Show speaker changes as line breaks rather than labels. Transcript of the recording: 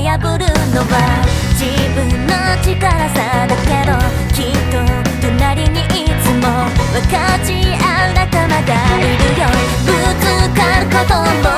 破るのは自分の力さだけどきっと隣にいつも分かち合う仲間がいるよ。ぶつかることも